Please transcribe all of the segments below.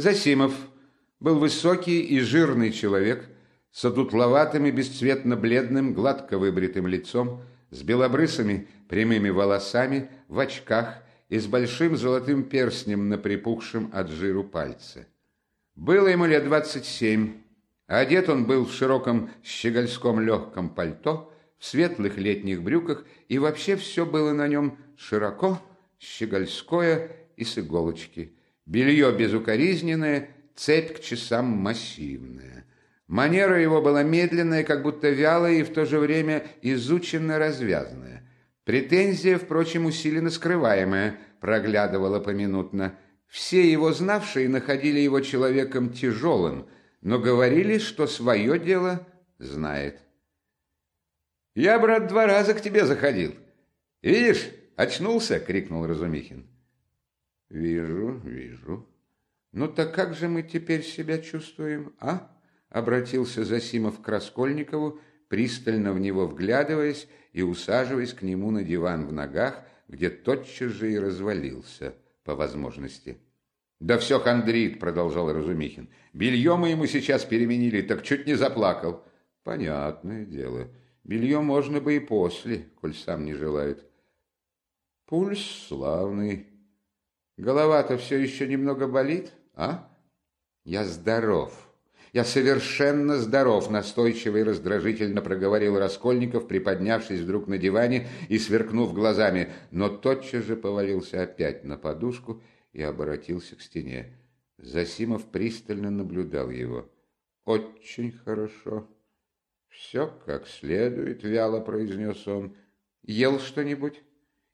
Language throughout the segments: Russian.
Засимов был высокий и жирный человек с одутловатым и бесцветно-бледным, гладко выбритым лицом, с белобрысыми прямыми волосами, в очках и с большим золотым перстнем на припухшем от жиру пальце. Было ему лет двадцать семь. Одет он был в широком щегольском легком пальто, в светлых летних брюках, и вообще все было на нем широко, щегольское и с иголочки. Белье безукоризненное, цепь к часам массивная. Манера его была медленная, как будто вялая и в то же время изученно развязанная. Претензия, впрочем, усиленно скрываемая, проглядывала поминутно – все его знавшие находили его человеком тяжелым, но говорили, что свое дело знает. «Я, брат, два раза к тебе заходил. Видишь, очнулся!» — крикнул Разумихин. «Вижу, вижу. Ну так как же мы теперь себя чувствуем, а?» — обратился Засимов к Раскольникову, пристально в него вглядываясь и усаживаясь к нему на диван в ногах, где тотчас же и развалился — по возможности. «Да все хандрит», — продолжал Разумихин. «Белье мы ему сейчас переменили, так чуть не заплакал». «Понятное дело. Белье можно бы и после, коль сам не желает». «Пульс славный. Голова-то все еще немного болит, а?» «Я здоров. Я совершенно здоров», — настойчиво и раздражительно проговорил Раскольников, приподнявшись вдруг на диване и сверкнув глазами, но тотчас же повалился опять на подушку и обратился к стене. Засимов пристально наблюдал его. «Очень хорошо. Все как следует», — вяло произнес он. «Ел что-нибудь?»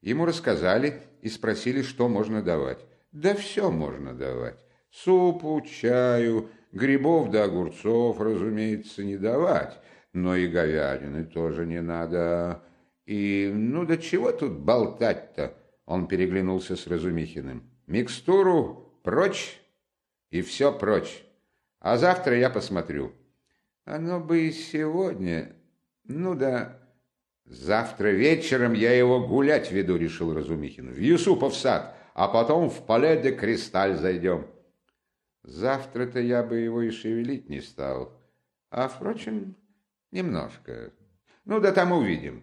Ему рассказали и спросили, что можно давать. «Да все можно давать. Супу, чаю, Грибов да огурцов, разумеется, не давать, но и говядины тоже не надо. И ну до чего тут болтать-то? Он переглянулся с Разумихиным. Микстуру прочь и все прочь. А завтра я посмотрю. Оно бы и сегодня. Ну да, завтра вечером я его гулять веду, решил Разумихин. В Юсупов сад, а потом в Пале де Кристаль зайдем. Завтра-то я бы его и шевелить не стал. А, впрочем, немножко. Ну, да там увидим.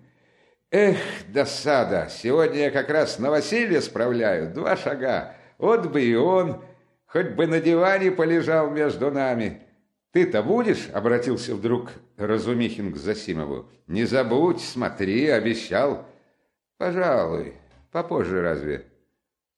Эх, досада! Сегодня я как раз новоселье справляю. Два шага. Вот бы и он. Хоть бы на диване полежал между нами. Ты-то будешь? Обратился вдруг Разумихин к Засимову. Не забудь, смотри, обещал. Пожалуй. Попозже разве?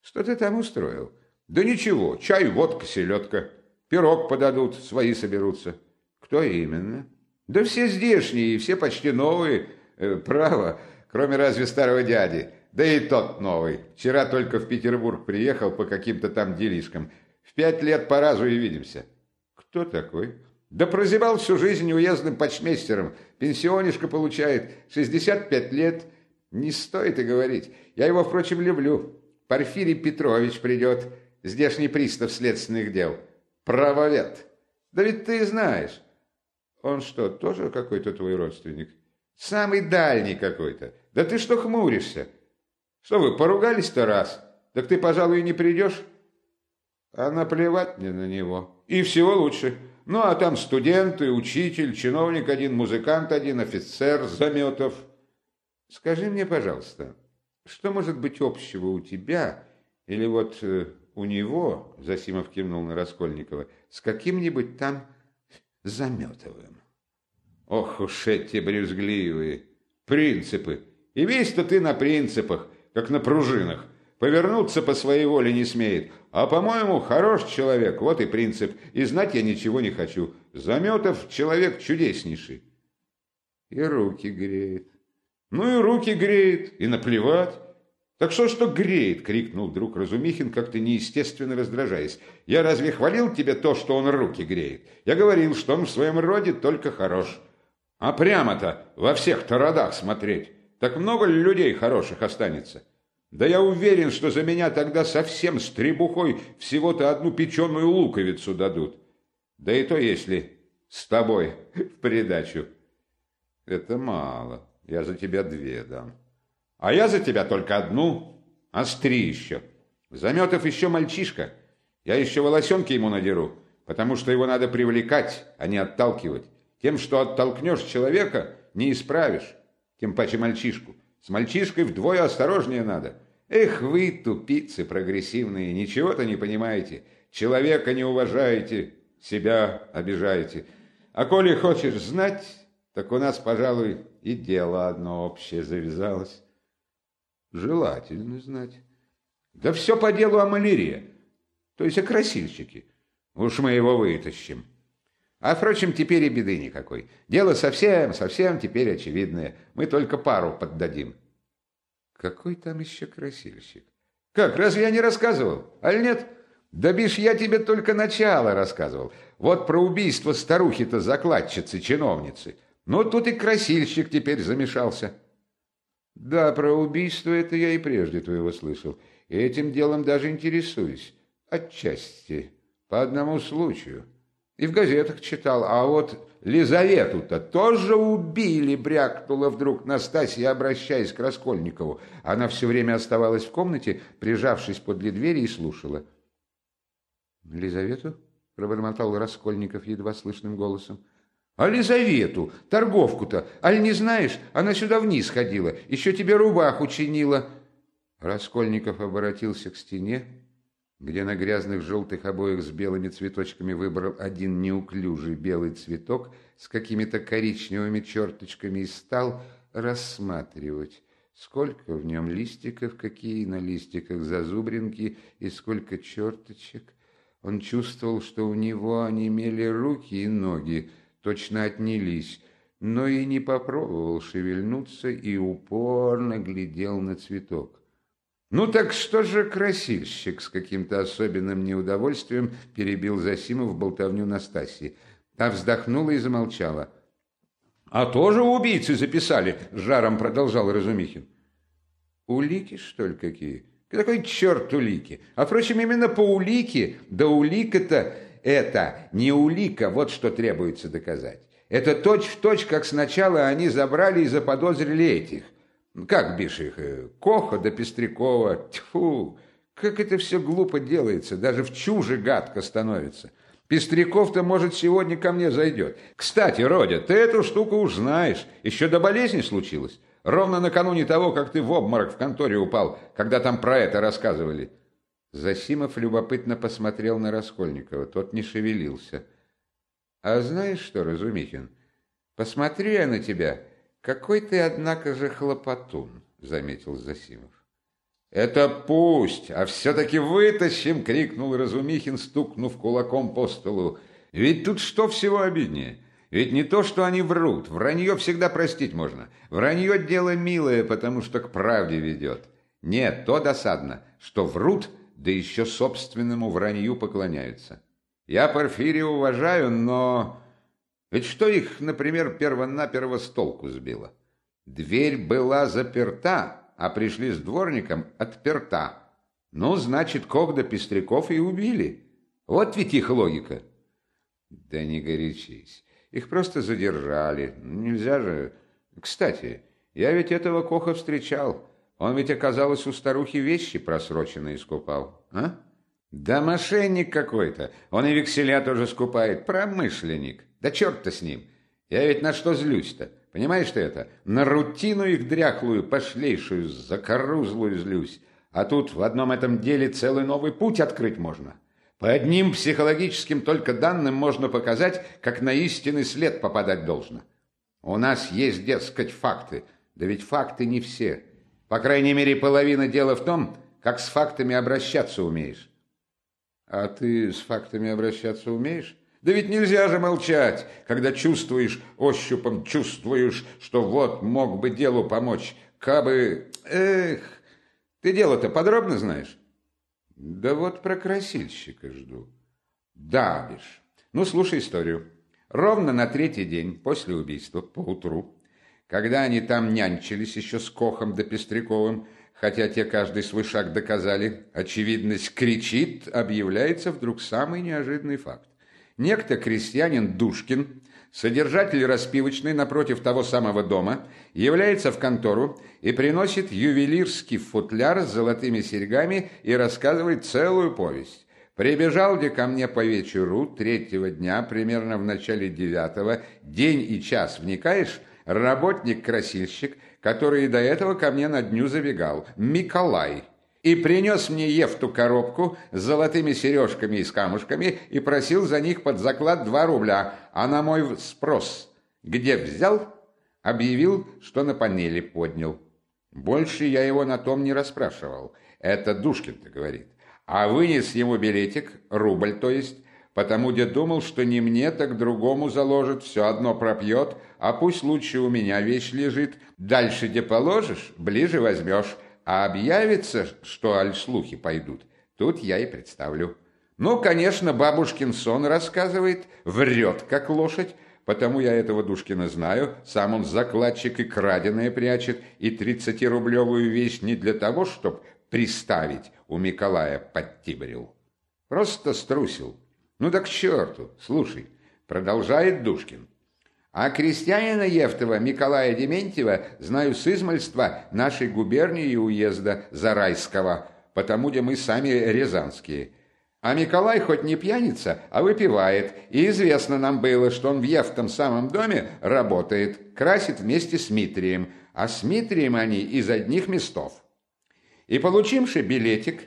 Что ты там устроил? Да ничего, чай, водка, селедка. Пирог подадут, свои соберутся. Кто именно? Да все здешние, все почти новые. Э, право, кроме разве старого дяди. Да и тот новый. Вчера только в Петербург приехал по каким-то там делишкам. В пять лет по разу и видимся. Кто такой? Да прозябал всю жизнь уездным почмейстером. Пенсионишко получает. 65 лет. Не стоит и говорить. Я его, впрочем, люблю. Порфирий Петрович придет здешний пристав следственных дел. Правовед. Да ведь ты знаешь. Он что, тоже какой-то твой родственник? Самый дальний какой-то. Да ты что хмуришься? Что вы, поругались-то раз? Так ты, пожалуй, и не придешь? А наплевать мне на него. И всего лучше. Ну, а там студенты, учитель, чиновник один, музыкант один, офицер, Заметов. Скажи мне, пожалуйста, что может быть общего у тебя или вот э, у него, Засимов кивнул на Раскольникова, с каким-нибудь там Заметовым. Ох уж эти брюзгливые принципы. И весь-то ты на принципах, как на пружинах. Повернуться по своей воле не смеет. А, по-моему, хорош человек, вот и принцип. И знать я ничего не хочу. Заметов человек чудеснейший. И руки греет. Ну и руки греет, и наплевать. «Так что что греет?» — крикнул друг Разумихин, как-то неестественно раздражаясь. «Я разве хвалил тебе то, что он руки греет? Я говорил, что он в своем роде только хорош. А прямо-то во всех-то родах смотреть, так много людей хороших останется? Да я уверен, что за меня тогда совсем с требухой всего-то одну печеную луковицу дадут. Да и то если с тобой в придачу. Это мало, я за тебя две дам». А я за тебя только одну, остри еще. Заметов еще мальчишка. Я еще волосенки ему надеру, потому что его надо привлекать, а не отталкивать. Тем, что оттолкнешь человека, не исправишь, тем паче мальчишку. С мальчишкой вдвое осторожнее надо. Эх вы, тупицы прогрессивные, ничего-то не понимаете. Человека не уважаете, себя обижаете. А коли хочешь знать, так у нас, пожалуй, и дело одно общее завязалось. Желательно знать. Да все по делу о малярии, то есть о красильщике. Уж мы его вытащим. А, впрочем, теперь и беды никакой. Дело совсем, совсем теперь очевидное. Мы только пару поддадим. Какой там еще красильщик? Как, разве я не рассказывал? Аль нет? Да бишь, я тебе только начало рассказывал. Вот про убийство старухи-то закладчицы, чиновницы. Ну, тут и красильщик теперь замешался. Да, про убийство это я и прежде твоего слышал. И этим делом даже интересуюсь. Отчасти. По одному случаю. И в газетах читал. А вот Лизавету-то тоже убили, брякнула вдруг Настасья, обращаясь к Раскольникову. Она все время оставалась в комнате, прижавшись подле двери и слушала. «Лизавету?» — пробормотал Раскольников едва слышным голосом. А Лизавету, торговку-то, аль не знаешь, она сюда вниз ходила, еще тебе рубаху чинила. Раскольников обратился к стене, где на грязных желтых обоях с белыми цветочками выбрал один неуклюжий белый цветок с какими-то коричневыми черточками и стал рассматривать, сколько в нем листиков, какие на листиках зазубринки и сколько черточек. Он чувствовал, что у него онемели руки и ноги, точно отнялись, но и не попробовал шевельнуться и упорно глядел на цветок. «Ну так что же красильщик?» с каким-то особенным неудовольствием перебил Засимов болтовню Настасьи. Та вздохнула и замолчала. «А тоже убийцы записали?» — жаром продолжал Разумихин. «Улики, что ли, какие?» «Какой черт улики? А, впрочем, именно по улике, да улика-то это не улика, вот что требуется доказать. Это точь-в-точь, точь, как сначала они забрали и заподозрили этих. Как бишь их? Э, Коха да Пестрякова. Тьфу! Как это все глупо делается, даже в чуже гадко становится. Пестряков-то, может, сегодня ко мне зайдет. Кстати, Родя, ты эту штуку уж знаешь. Еще до болезни случилось. Ровно накануне того, как ты в обморок в конторе упал, когда там про это рассказывали. Засимов любопытно посмотрел на Раскольникова. Тот не шевелился. «А знаешь что, Разумихин, посмотрю я на тебя. Какой ты, однако же, хлопотун», — заметил Засимов. «Это пусть, а все-таки вытащим!» — крикнул Разумихин, стукнув кулаком по столу. «Ведь тут что всего обиднее? Ведь не то, что они врут. Вранье всегда простить можно. Вранье — дело милое, потому что к правде ведет. Нет, то досадно, что врут — да еще собственному вранью поклоняются. Я Порфирия уважаю, но... Ведь что их, например, перво-наперво с толку сбило? Дверь была заперта, а пришли с дворником отперта. Ну, значит, Когда Пестряков и убили. Вот ведь их логика. Да не горячись. Их просто задержали. Нельзя же... Кстати, я ведь этого Коха встречал. Он ведь, оказалось, у старухи вещи просроченные скупал, а? Да мошенник какой-то. Он и векселя тоже скупает. Промышленник. Да черт-то с ним. Я ведь на что злюсь-то? Понимаешь ты это? На рутину их дряхлую, пошлейшую, закорузлую злюсь. А тут в одном этом деле целый новый путь открыть можно. По одним психологическим только данным можно показать, как на истинный след попадать должно. У нас есть, дескать, факты. Да ведь факты не все. По крайней мере, половина дела в том, как с фактами обращаться умеешь. А ты с фактами обращаться умеешь? Да ведь нельзя же молчать, когда чувствуешь, ощупом чувствуешь, что вот мог бы делу помочь. Кабы... Эх, ты дело-то подробно знаешь? Да вот про красильщика жду. Да, бишь. Ну, слушай историю. Ровно на третий день после убийства, поутру, когда они там нянчились еще с Кохом да Пестряковым, хотя те каждый свой шаг доказали, очевидность кричит, объявляется вдруг самый неожиданный факт. Некто крестьянин Душкин, содержатель распивочной напротив того самого дома, является в контору и приносит ювелирский футляр с золотыми серьгами и рассказывает целую повесть. Прибежал где ко мне по вечеру третьего дня, примерно в начале девятого, день и час, вникаешь, работник-красильщик, который до этого ко мне на дню забегал, Миколай, и принес мне Ефту коробку с золотыми сережками и с камушками и просил за них под заклад два рубля, а на мой спрос, где взял, объявил, что на панели поднял. Больше я его на том не расспрашивал. Это Душкин-то говорит а вынес ему билетик, рубль то есть, потому где думал, что не мне, так другому заложит, все одно пропьет, а пусть лучше у меня вещь лежит, дальше где положишь, ближе возьмешь, а объявится, что аль слухи пойдут, тут я и представлю. Ну, конечно, бабушкин сон рассказывает, врет, как лошадь, потому я этого Душкина знаю, сам он закладчик и краденое прячет, и тридцатирублевую вещь не для того, чтоб приставить, у Миколая подтибрил. Просто струсил. Ну так к черту, слушай, продолжает Душкин. А крестьянина Евтова Миколая Дементьева знаю с измальства нашей губернии и уезда Зарайского, потому где мы сами рязанские. А Миколай хоть не пьяница, а выпивает, и известно нам было, что он в Евтом самом доме работает, красит вместе с Митрием, а с Митрием они из одних местов. И, получивший билетик,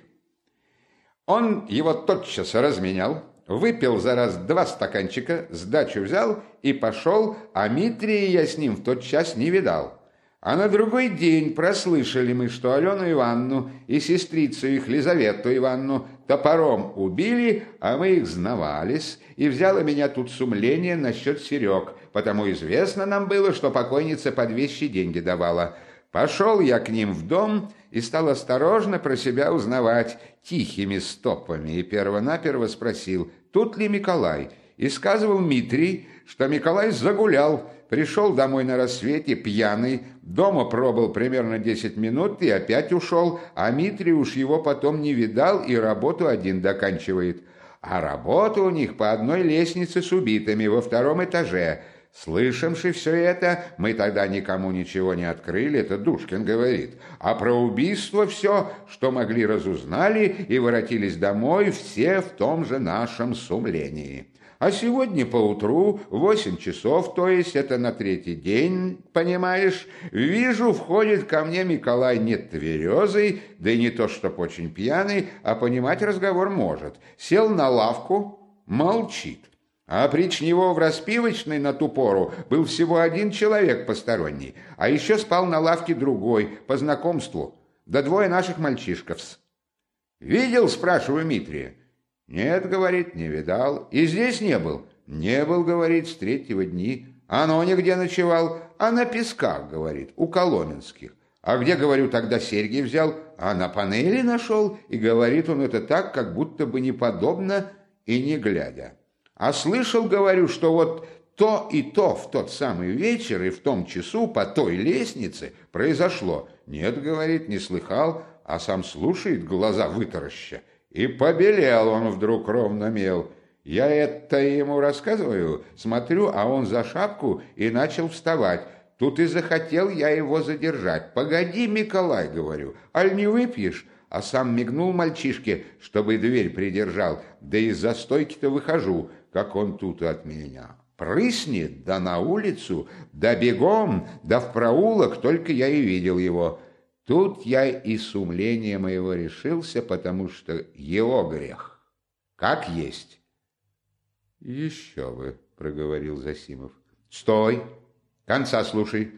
он его тотчас разменял, выпил за раз два стаканчика, сдачу взял и пошел, а Митрия я с ним в тот час не видал. А на другой день прослышали мы, что Алену Ивановну и сестрицу их Лизавету Ивановну топором убили, а мы их знавались, и взяло меня тут сумление насчет Серег, потому известно нам было, что покойница под вещи деньги давала. Пошел я к ним в дом и стал осторожно про себя узнавать тихими стопами, и первонаперво спросил, тут ли Миколай, и сказывал Митрий, что Миколай загулял, пришел домой на рассвете пьяный, дома пробыл примерно десять минут и опять ушел, а Митрий уж его потом не видал и работу один доканчивает. А работа у них по одной лестнице с убитыми во втором этаже – Слышавши все это, мы тогда никому ничего не открыли, это Душкин говорит. А про убийство все, что могли, разузнали и воротились домой все в том же нашем сумлении. А сегодня поутру, восемь часов, то есть это на третий день, понимаешь, вижу, входит ко мне Николай не тверезый, да и не то, чтоб очень пьяный, а понимать разговор может. Сел на лавку, молчит. А прич него в распивочной на ту пору был всего один человек посторонний, а еще спал на лавке другой, по знакомству, да двое наших мальчишков. «Видел?» – спрашиваю Митрия. «Нет», – говорит, – «не видал». «И здесь не был?» «Не был», – говорит, – «с третьего дни». «А но нигде ночевал?» «А на песках», – говорит, – «у Коломенских». «А где, говорю, тогда серьги взял?» «А на панели нашел». И говорит он это так, как будто бы неподобно и не глядя. А слышал, говорю, что вот то и то в тот самый вечер и в том часу по той лестнице произошло. Нет, говорит, не слыхал, а сам слушает, глаза вытараща. И побелел он вдруг ровно мел. Я это ему рассказываю, смотрю, а он за шапку и начал вставать. Тут и захотел я его задержать. «Погоди, Миколай», — говорю, — «аль не выпьешь?» А сам мигнул мальчишке, чтобы дверь придержал. Да из-за стойки-то выхожу как он тут от меня. Прыснет, да на улицу, да бегом, да в проулок, только я и видел его. Тут я и с умления моего решился, потому что его грех. Как есть. Еще бы, проговорил Засимов. Стой, конца слушай.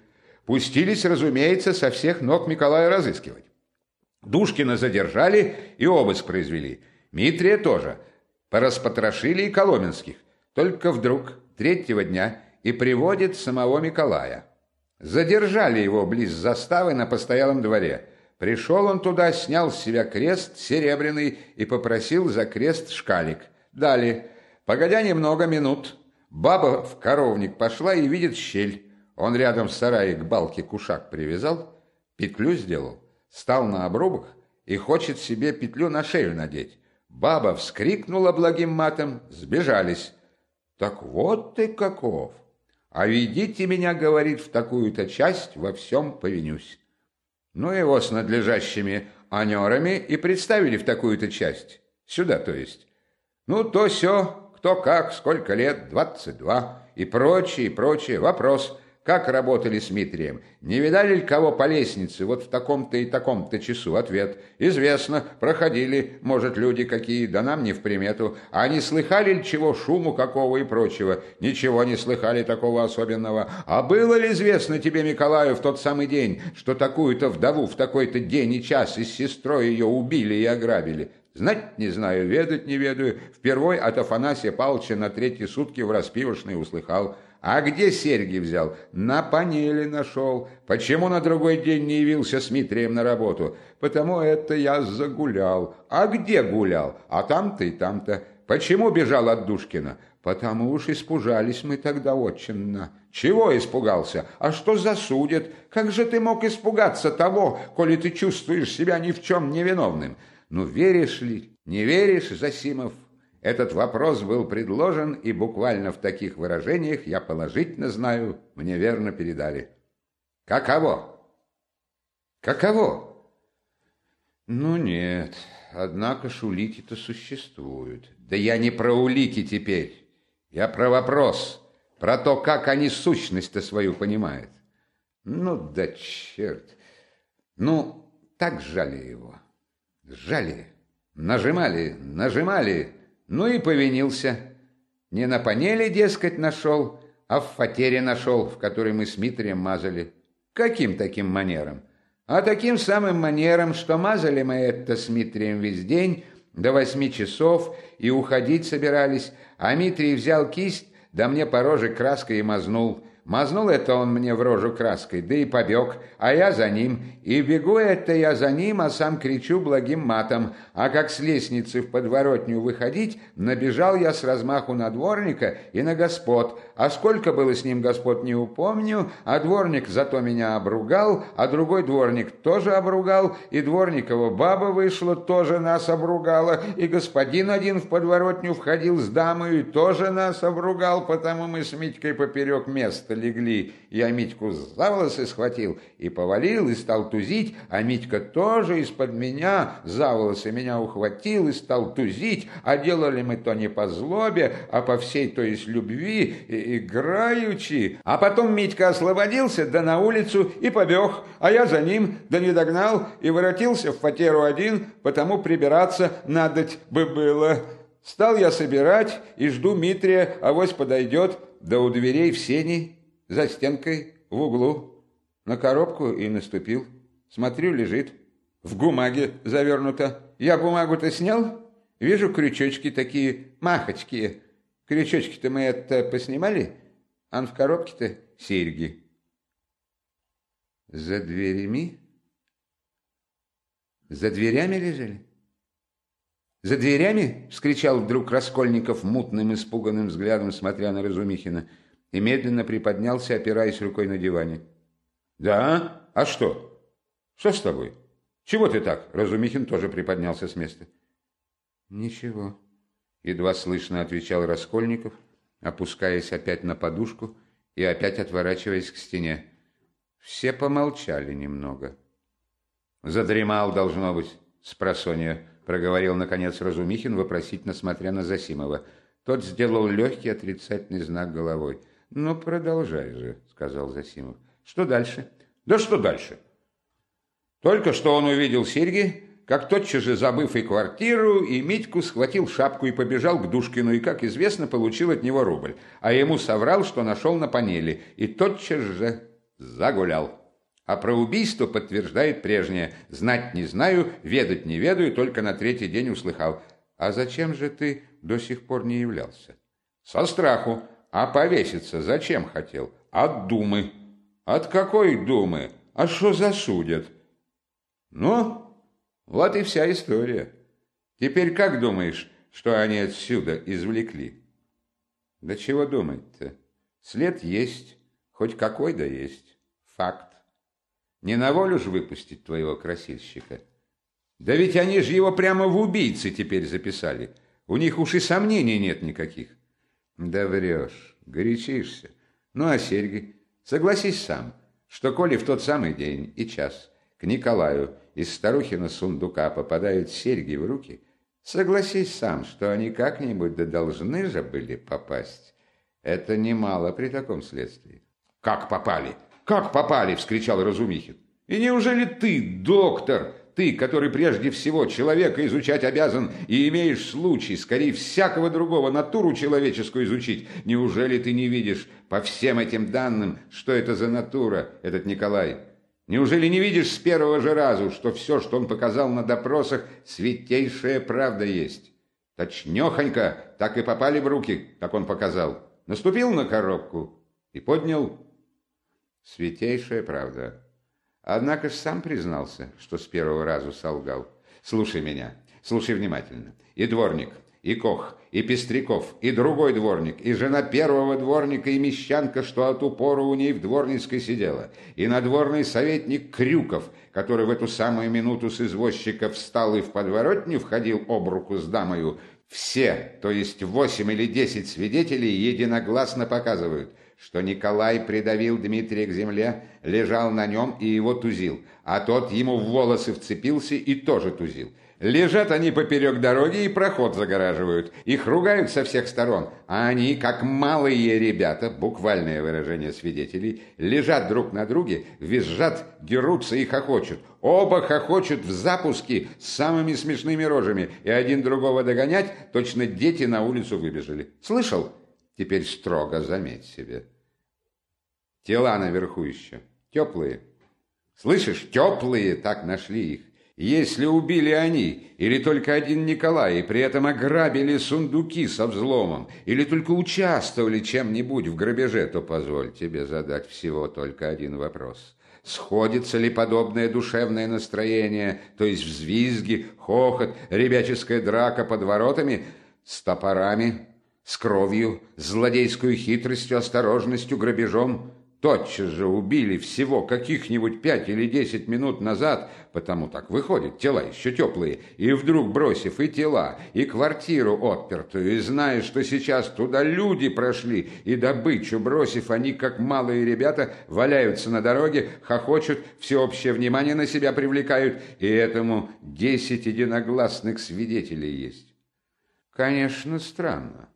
Пустились, разумеется, со всех ног Николая разыскивать. Душкина задержали и обыск произвели. Митрия тоже – Пораспотрошили и Коломенских, только вдруг, третьего дня, и приводит самого Николая. Задержали его близ заставы на постоялом дворе. Пришел он туда, снял с себя крест серебряный и попросил за крест шкалик. Дали. Погодя немного минут, баба в коровник пошла и видит щель. Он рядом с сараем к балке кушак привязал, петлю сделал, стал на обрубок и хочет себе петлю на шею надеть. Баба вскрикнула благим матом, сбежались. Так вот ты каков! А ведите меня, говорит, в такую-то часть, во всем повинюсь. Ну его с надлежащими анерами и представили в такую-то часть. Сюда, то есть. Ну, то все, кто как, сколько лет, двадцать два, и прочее, и прочее. Вопрос, как работали с Митрием? Не видали ли кого по лестнице вот в таком-то и таком-то часу? Ответ. Известно, проходили, может, люди какие, да нам не в примету. А не слыхали ли чего, шуму какого и прочего? Ничего не слыхали такого особенного. А было ли известно тебе, Николаю, в тот самый день, что такую-то вдову в такой-то день и час и с сестрой ее убили и ограбили? Знать не знаю, ведать не ведаю. Впервой от Афанасия Павловича на третьи сутки в распивочной услыхал. А где серьги взял? На панели нашел. Почему на другой день не явился с Митрием на работу? Потому это я загулял. А где гулял? А там-то и там-то. Почему бежал от Душкина? Потому уж испужались мы тогда очень. Чего испугался? А что засудят? Как же ты мог испугаться того, коли ты чувствуешь себя ни в чем невиновным? Ну, веришь ли, не веришь, Засимов? Этот вопрос был предложен, и буквально в таких выражениях я положительно знаю, мне верно передали. Каково? Каково? Ну нет, однако ж улики-то существуют. Да я не про улики теперь, я про вопрос, про то, как они сущность-то свою понимают. Ну да черт, ну так жали его, жали, нажимали, нажимали, ну и повинился. Не на панели, дескать, нашел, а в фатере нашел, в которой мы с Митрием мазали. Каким таким манером? А таким самым манером, что мазали мы это с Митрием весь день, до восьми часов, и уходить собирались, а Митрий взял кисть, да мне по роже краской и мазнул. Мазнул это он мне в рожу краской, да и побег, а я за ним. И бегу это я за ним, а сам кричу благим матом. А как с лестницы в подворотню выходить, набежал я с размаху на дворника и на господ. А сколько было с ним господ, не упомню, а дворник зато меня обругал, а другой дворник тоже обругал, и дворникова баба вышла, тоже нас обругала, и господин один в подворотню входил с дамой и тоже нас обругал, потому мы с Митькой поперек места легли. Я Митьку за волосы схватил и повалил, и стал тузить, а Митька тоже из-под меня за волосы меня ухватил и стал тузить, а делали мы то не по злобе, а по всей, то есть любви, играючи. А потом Митька освободился, да на улицу и побег, а я за ним, да не догнал, и воротился в фатеру один, потому прибираться надоть бы было. Стал я собирать и жду Митрия, авось подойдет, да у дверей в сени за стенкой, в углу. На коробку и наступил. Смотрю, лежит. В бумаге завернуто. Я бумагу-то снял. Вижу крючочки такие, махочки. Крючочки-то мы это поснимали, а в коробке-то серьги. За дверями? За дверями лежали? «За дверями?» — вскричал вдруг Раскольников мутным, испуганным взглядом, смотря на Разумихина и медленно приподнялся, опираясь рукой на диване. «Да? А что? Что с тобой? Чего ты так?» Разумихин тоже приподнялся с места. «Ничего», — едва слышно отвечал Раскольников, опускаясь опять на подушку и опять отворачиваясь к стене. Все помолчали немного. «Задремал, должно быть, спросонья», — проговорил, наконец, Разумихин, вопросительно смотря на Засимова. Тот сделал легкий отрицательный знак головой. «Ну, продолжай же», — сказал Засимов. «Что дальше?» «Да что дальше?» Только что он увидел серьги, как тотчас же, забыв и квартиру, и Митьку, схватил шапку и побежал к Душкину, и, как известно, получил от него рубль. А ему соврал, что нашел на панели, и тотчас же загулял. А про убийство подтверждает прежнее. Знать не знаю, ведать не ведаю, только на третий день услыхал. А зачем же ты до сих пор не являлся? Со страху. А повеситься зачем хотел? От думы. От какой думы? А что засудят? Ну, вот и вся история. Теперь как думаешь, что они отсюда извлекли? Да чего думать-то? След есть, хоть какой да есть. Факт. Не на волю ж выпустить твоего красильщика. Да ведь они же его прямо в убийцы теперь записали. У них уж и сомнений нет никаких. Да врешь, горячишься. Ну а серьги? Согласись сам, что коли в тот самый день и час к Николаю из старухина сундука попадают серьги в руки, Согласись сам, что они как-нибудь да должны же были попасть. Это немало при таком следствии. «Как попали? Как попали?» – вскричал Разумихин. «И неужели ты, доктор, ты, который прежде всего человека изучать обязан и имеешь случай, скорее всякого другого, натуру человеческую изучить, неужели ты не видишь по всем этим данным, что это за натура, этот Николай?» Неужели не видишь с первого же разу, что все, что он показал на допросах, святейшая правда есть? Точнехонько так и попали в руки, как он показал. Наступил на коробку и поднял. Святейшая правда. Однако ж сам признался, что с первого раза солгал. Слушай меня, слушай внимательно. И дворник, и Кох, и Пестряков, и другой дворник, и жена первого дворника, и мещанка, что от упора у ней в дворницкой сидела, и надворный советник Крюков, который в эту самую минуту с извозчика встал и в подворотню входил об руку с дамою, все, то есть восемь или десять свидетелей, единогласно показывают, что Николай придавил Дмитрия к земле, лежал на нем и его тузил, а тот ему в волосы вцепился и тоже тузил. Лежат они поперек дороги и проход загораживают. Их ругают со всех сторон. А они, как малые ребята, буквальное выражение свидетелей, лежат друг на друге, визжат, дерутся и хохочут. Оба хохочут в запуске с самыми смешными рожами. И один другого догонять, точно дети на улицу выбежали. Слышал? Теперь строго заметь себе. Тела наверху еще. Теплые. Слышишь, теплые, так нашли их. Если убили они, или только один Николай, и при этом ограбили сундуки со взломом, или только участвовали чем-нибудь в грабеже, то позволь тебе задать всего только один вопрос. Сходится ли подобное душевное настроение, то есть взвизги, хохот, ребяческая драка под воротами, с топорами, с кровью, злодейскую хитростью, осторожностью, грабежом, тотчас же убили всего каких-нибудь пять или десять минут назад, потому так выходит, тела еще теплые, и вдруг бросив и тела, и квартиру отпертую, и зная, что сейчас туда люди прошли, и добычу бросив, они, как малые ребята, валяются на дороге, хохочут, всеобщее внимание на себя привлекают, и этому десять единогласных свидетелей есть. Конечно, странно.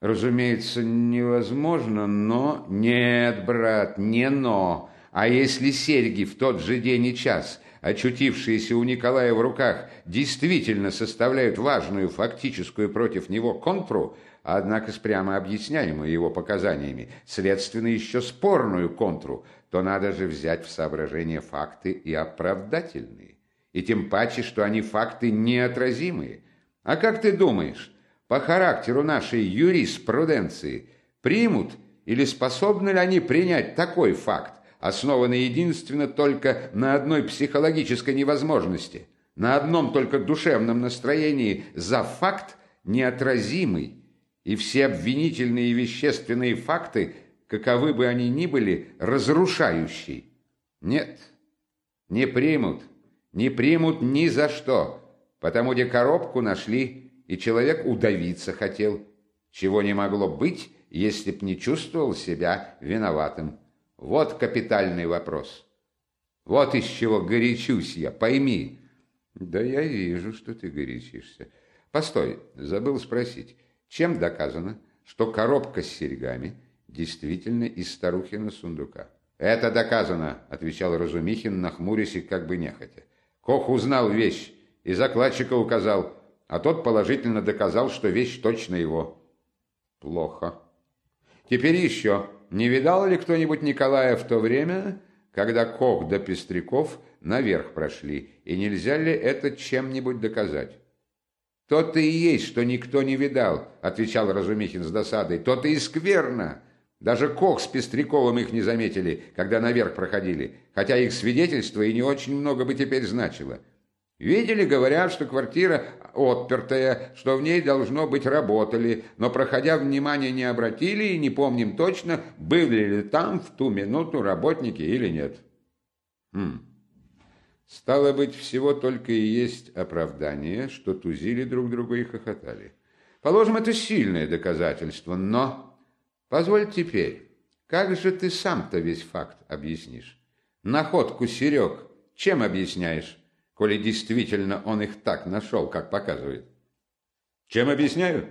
Разумеется, невозможно, но... Нет, брат, не но. А если серьги в тот же день и час, очутившиеся у Николая в руках, действительно составляют важную фактическую против него контру, однако с прямо объясняемой его показаниями, следственно еще спорную контру, то надо же взять в соображение факты и оправдательные. И тем паче, что они факты неотразимые. А как ты думаешь, по характеру нашей юриспруденции примут или способны ли они принять такой факт, основанный единственно только на одной психологической невозможности, на одном только душевном настроении за факт неотразимый, и все обвинительные и вещественные факты, каковы бы они ни были, разрушающие. Нет, не примут, не примут ни за что, потому где коробку нашли и человек удавиться хотел, чего не могло быть, если б не чувствовал себя виноватым. Вот капитальный вопрос. Вот из чего горячусь я, пойми. Да я вижу, что ты горячишься. Постой, забыл спросить, чем доказано, что коробка с серьгами действительно из старухина сундука? Это доказано, отвечал Разумихин, нахмурясь и как бы нехотя. Кох узнал вещь и закладчика указал – а тот положительно доказал, что вещь точно его. Плохо. Теперь еще. Не видал ли кто-нибудь Николая в то время, когда Кох до Пестряков наверх прошли, и нельзя ли это чем-нибудь доказать? «То-то и есть, что никто не видал», — отвечал Разумихин с досадой. «То-то и скверно. Даже Кох с Пестряковым их не заметили, когда наверх проходили, хотя их свидетельство и не очень много бы теперь значило. Видели, говорят, что квартира отпертая, что в ней должно быть работали, но, проходя, внимания не обратили и не помним точно, были ли там в ту минуту работники или нет. Хм. Стало быть, всего только и есть оправдание, что тузили друг друга и хохотали. Положим, это сильное доказательство, но... Позволь теперь, как же ты сам-то весь факт объяснишь? Находку Серег чем объясняешь? Коли действительно он их так нашел, как показывает. Чем объясняю?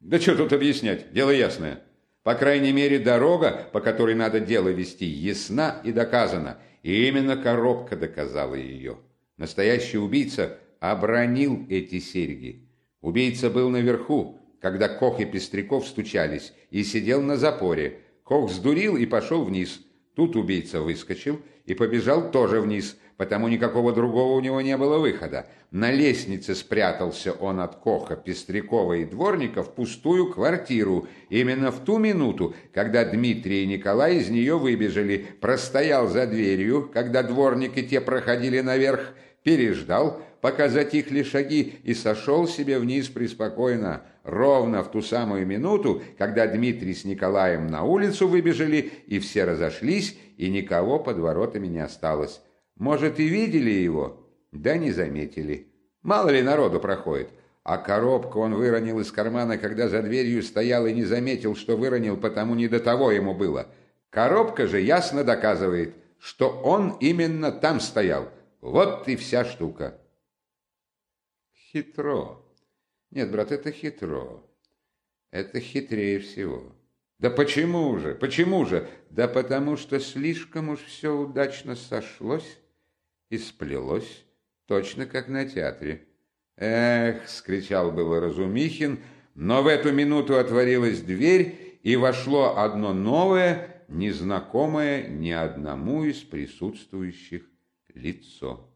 Да что тут объяснять, дело ясное. По крайней мере, дорога, по которой надо дело вести, ясна и доказана. И именно коробка доказала ее. Настоящий убийца обронил эти серьги. Убийца был наверху, когда Кох и Пестряков стучались, и сидел на запоре. Кох сдурил и пошел вниз. Тут убийца выскочил и побежал тоже вниз, потому никакого другого у него не было выхода. На лестнице спрятался он от Коха, Пестрякова и Дворника в пустую квартиру. Именно в ту минуту, когда Дмитрий и Николай из нее выбежали, простоял за дверью, когда Дворник и те проходили наверх, переждал, пока затихли шаги, и сошел себе вниз преспокойно, ровно в ту самую минуту, когда Дмитрий с Николаем на улицу выбежали, и все разошлись, и никого под воротами не осталось. Может, и видели его? Да не заметили. Мало ли народу проходит. А коробку он выронил из кармана, когда за дверью стоял и не заметил, что выронил, потому не до того ему было. Коробка же ясно доказывает, что он именно там стоял. Вот и вся штука. Хитро. Нет, брат, это хитро. Это хитрее всего. Да почему же? Почему же? Да потому что слишком уж все удачно сошлось и сплелось, точно как на театре. «Эх!» — скричал было Разумихин, но в эту минуту отворилась дверь, и вошло одно новое, незнакомое ни одному из присутствующих лицо.